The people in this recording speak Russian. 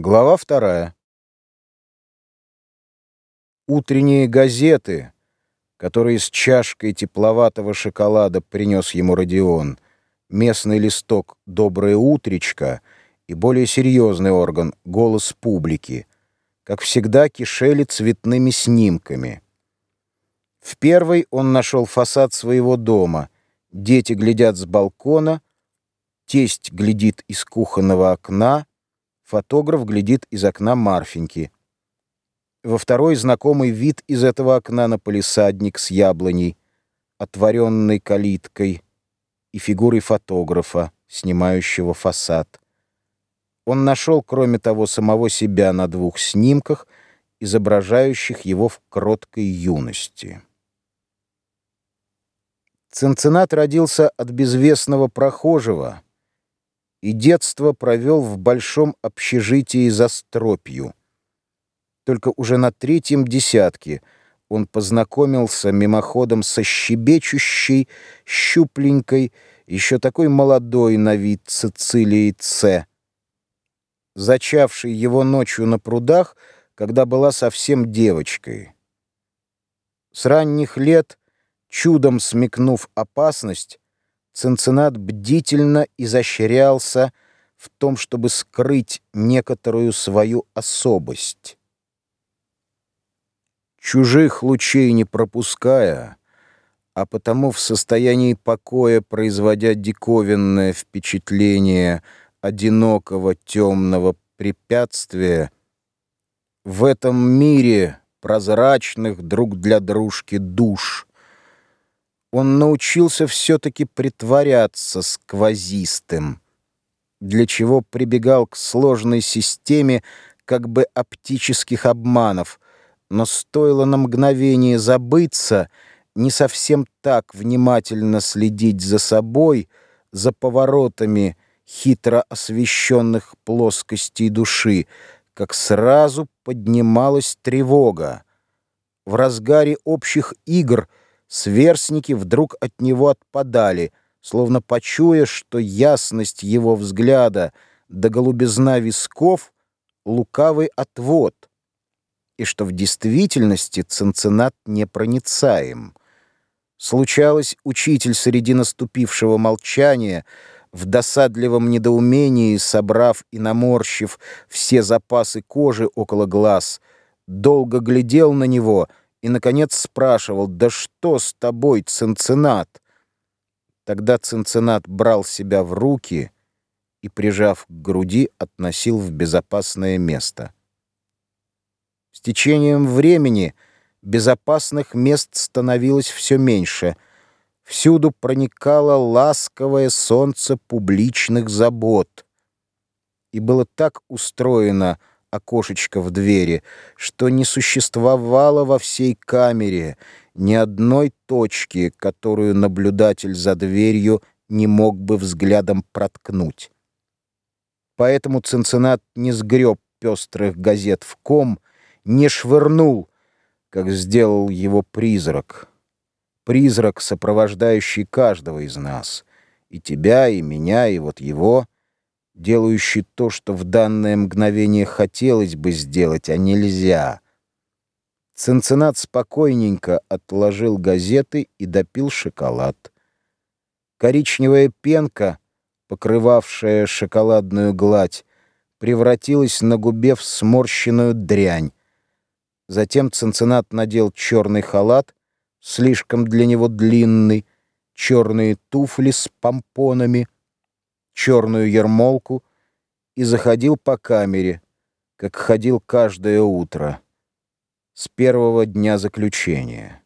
Глава вторая. Утренние газеты, которые с чашкой тепловатого шоколада принес ему Родион, местный листок «Доброе утречко» и более серьезный орган «Голос публики», как всегда кишели цветными снимками. В первой он нашел фасад своего дома. Дети глядят с балкона, тесть глядит из кухонного окна, Фотограф глядит из окна Марфеньки. Во второй знакомый вид из этого окна на полисадник с яблоней, отворенной калиткой и фигурой фотографа, снимающего фасад. Он нашел, кроме того, самого себя на двух снимках, изображающих его в кроткой юности. Цинциннат родился от безвестного прохожего — и детство провел в большом общежитии за стропью. Только уже на третьем десятке он познакомился мимоходом со щебечущей, щупленькой, еще такой молодой на вид Цицилией Ц, зачавшей его ночью на прудах, когда была совсем девочкой. С ранних лет, чудом смекнув опасность, Цинциннат бдительно изощрялся в том, чтобы скрыть некоторую свою особость. Чужих лучей не пропуская, а потому в состоянии покоя, производя диковинное впечатление одинокого темного препятствия, в этом мире прозрачных друг для дружки душ — он научился все-таки притворяться сквозистым, для чего прибегал к сложной системе как бы оптических обманов, но стоило на мгновение забыться, не совсем так внимательно следить за собой, за поворотами хитро освещенных плоскостей души, как сразу поднималась тревога. В разгаре общих игр — сверстники вдруг от него отпадали, словно почуя, что ясность его взгляда до голубизна висков — лукавый отвод, и что в действительности Цинциннат непроницаем. Случалось, учитель среди наступившего молчания, в досадливом недоумении, собрав и наморщив все запасы кожи около глаз, долго глядел на него — и, наконец, спрашивал, «Да что с тобой, Цинциннат?» Тогда Цинциннат брал себя в руки и, прижав к груди, относил в безопасное место. С течением времени безопасных мест становилось все меньше. Всюду проникало ласковое солнце публичных забот. И было так устроено, окошечко в двери, что не существовало во всей камере ни одной точки, которую наблюдатель за дверью не мог бы взглядом проткнуть. Поэтому Цинциннат не сгреб пестрых газет в ком, не швырнул, как сделал его призрак. Призрак, сопровождающий каждого из нас, и тебя, и меня, и вот его — делающий то, что в данное мгновение хотелось бы сделать, а нельзя. Цинциннат спокойненько отложил газеты и допил шоколад. Коричневая пенка, покрывавшая шоколадную гладь, превратилась на губе в сморщенную дрянь. Затем Цинциннат надел черный халат, слишком для него длинный, черные туфли с помпонами — черную ермолку и заходил по камере, как ходил каждое утро, с первого дня заключения.